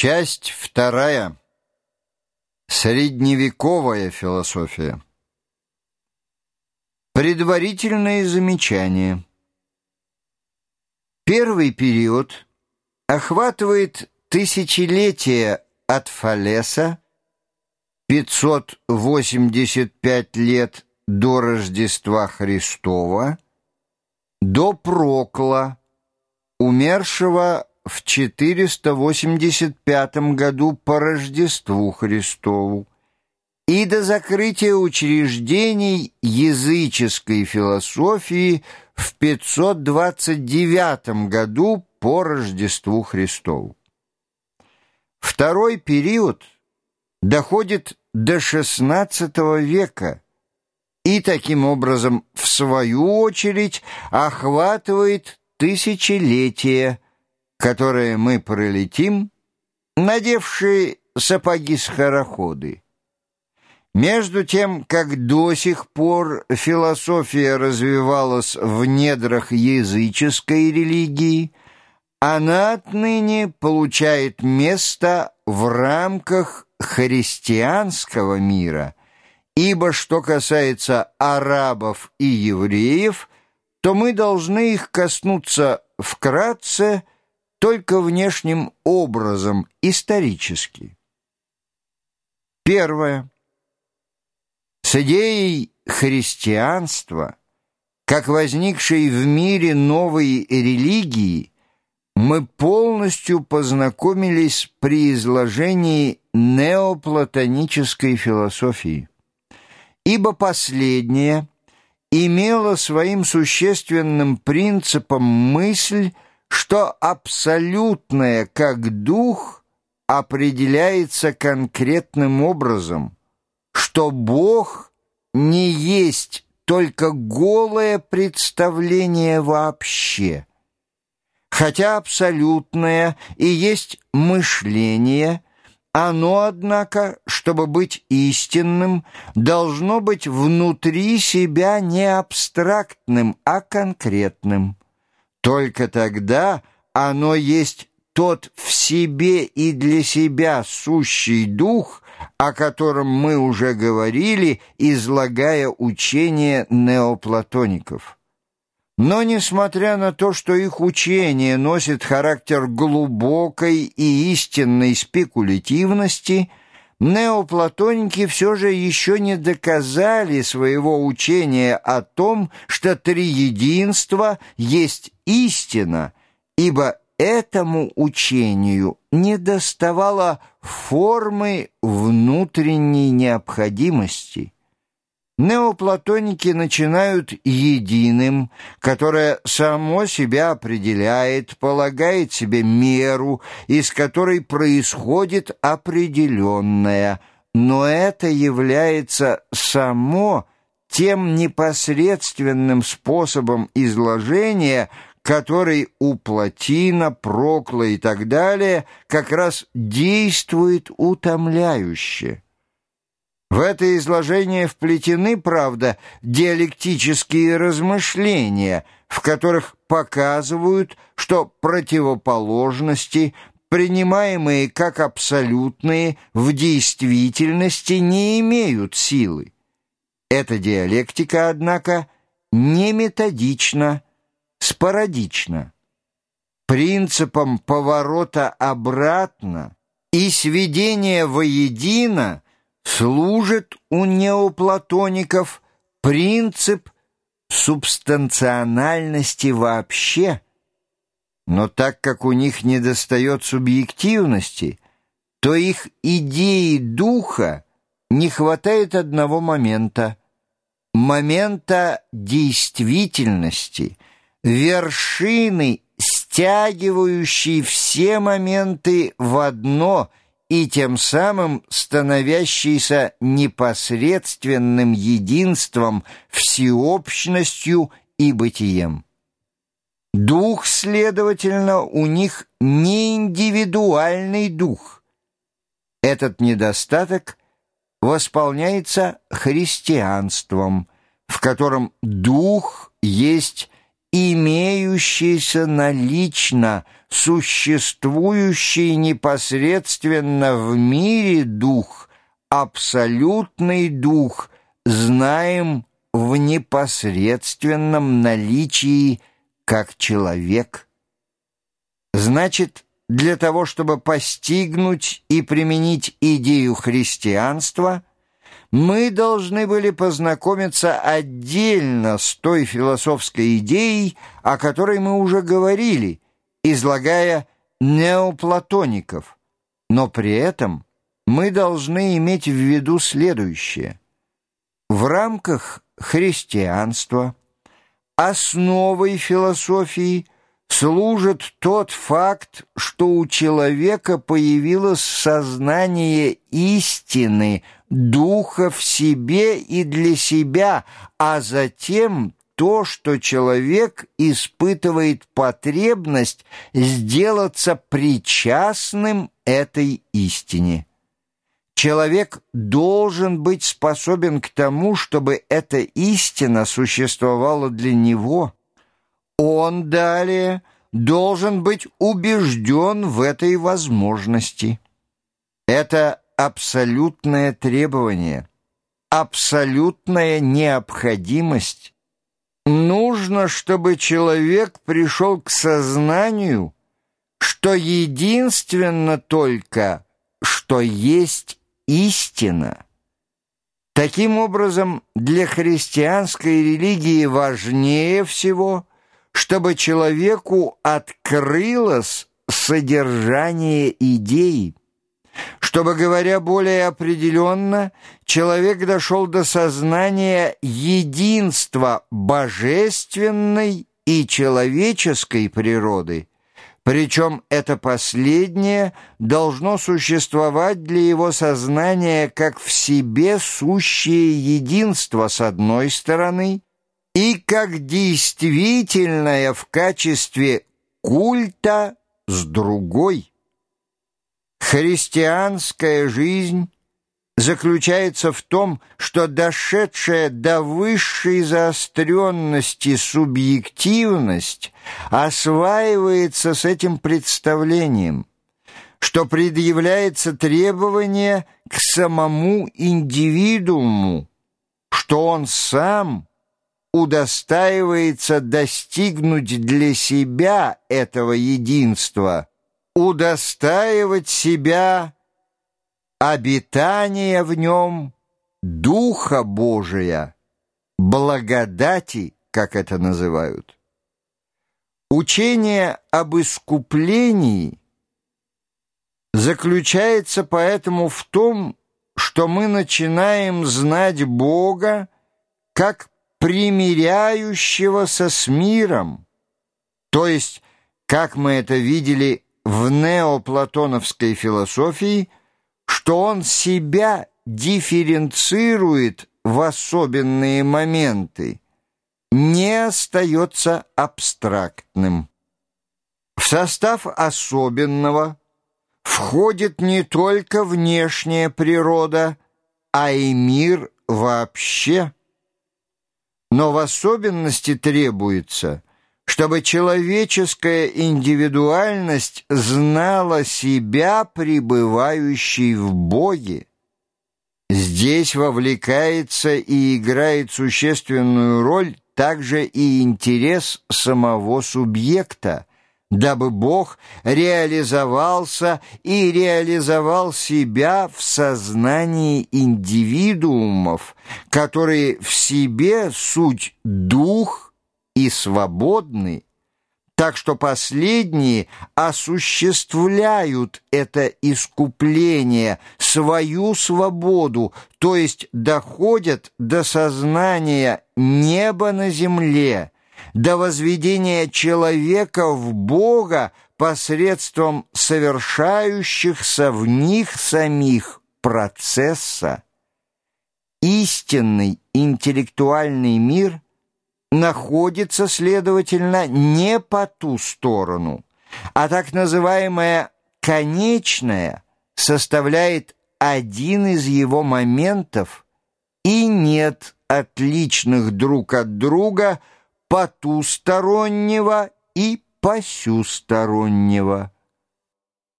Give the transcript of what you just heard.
Часть вторая. Средневековая философия. Предварительные замечания. Первый период охватывает тысячелетия от Фалеса, 585 лет до Рождества Христова, до Прокла, умершего в 485 году по Рождеству Христову и до закрытия учреждений языческой философии в 529 году по Рождеству Христову. Второй период доходит до XVI века и таким образом, в свою очередь, охватывает тысячелетия, которые мы пролетим, надевшие сапоги-скороходы. Между тем, как до сих пор философия развивалась в недрах языческой религии, она отныне получает место в рамках христианского мира, ибо что касается арабов и евреев, то мы должны их коснуться вкратце только внешним образом, исторически. Первое. С идеей христианства, как возникшей в мире новой религии, мы полностью познакомились при изложении неоплатонической философии, ибо последняя имела своим существенным принципом мысль, что абсолютное как дух определяется конкретным образом, что Бог не есть только голое представление вообще, хотя абсолютное и есть мышление, оно, однако, чтобы быть истинным, должно быть внутри себя не абстрактным, а конкретным. Только тогда оно есть тот в себе и для себя сущий дух, о котором мы уже говорили, излагая учение неоплатоников. Но, несмотря на то, что их учение носит характер глубокой и истинной спекулятивности, неоплатоники все же еще не доказали своего учения о том, что триединство есть истина, ибо этому учению не доставало формы внутренней необходимости – Неоплатоники начинают единым, которое само себя определяет, полагает себе меру, из которой происходит определенное, но это является само тем непосредственным способом изложения, который у Платина, Прокла и так далее как раз действует утомляюще. В это изложение вплетены, правда, диалектические размышления, в которых показывают, что противоположности, принимаемые как абсолютные, в действительности не имеют силы. Эта диалектика, однако, не методична, спорадична. Принципом поворота обратно и сведения воедино – служит у неоплатоников принцип субстанциональности вообще, но так как у них недостает субъективности, то их идеи духа не хватает одного момента, момента действительности, вершины, стягивающей все моменты в одно – и тем самым становящийся непосредственным единством, всеобщностью и бытием. Дух, следовательно, у них не индивидуальный дух. Этот недостаток восполняется христианством, в котором дух есть имеющийся налично, существующий непосредственно в мире дух, абсолютный дух, знаем в непосредственном наличии как человек. Значит, для того, чтобы постигнуть и применить идею христианства, мы должны были познакомиться отдельно с той философской идеей, о которой мы уже говорили, излагая неоплатоников. Но при этом мы должны иметь в виду следующее. В рамках христианства основой философии – служит тот факт, что у человека появилось сознание истины, духа в себе и для себя, а затем то, что человек испытывает потребность сделаться причастным этой истине. Человек должен быть способен к тому, чтобы эта истина существовала для него – он далее должен быть убежден в этой возможности. Это абсолютное требование, абсолютная необходимость. Нужно, чтобы человек пришел к сознанию, что единственно только, что есть истина. Таким образом, для христианской религии важнее всего – чтобы человеку открылось содержание идеи, чтобы, говоря более определенно, человек дошел до сознания единства божественной и человеческой природы, причем это последнее должно существовать для его сознания как в себе сущее единство с одной стороны и как действительное в качестве культа с другой. Христианская жизнь заключается в том, что дошедшая до высшей заостренности субъективность осваивается с этим представлением, что предъявляется требование к самому индивидууму, что он сам – удостаивается достигнуть для себя этого единства, удостаивать себя обитания в нем Духа Божия, благодати, как это называют. Учение об искуплении заключается поэтому в том, что мы начинаем знать Бога как примиряющегося с миром, то есть, как мы это видели в неоплатоновской философии, что он себя дифференцирует в особенные моменты, не остается абстрактным. В состав особенного входит не только внешняя природа, а и мир вообще – но в особенности требуется, чтобы человеческая индивидуальность знала себя, пребывающей в Боге. Здесь вовлекается и играет существенную роль также и интерес самого субъекта, дабы Бог реализовался и реализовал себя в сознании индивидуумов, которые в себе суть дух и свободны, так что последние осуществляют это искупление, свою свободу, то есть доходят до сознания неба на земле, до возведения человека в Бога посредством совершающихся в них самих процесса. Истинный интеллектуальный мир находится, следовательно, не по ту сторону, а так называемое «конечное» составляет один из его моментов и нет отличных друг от друга – потустороннего и посюстороннего.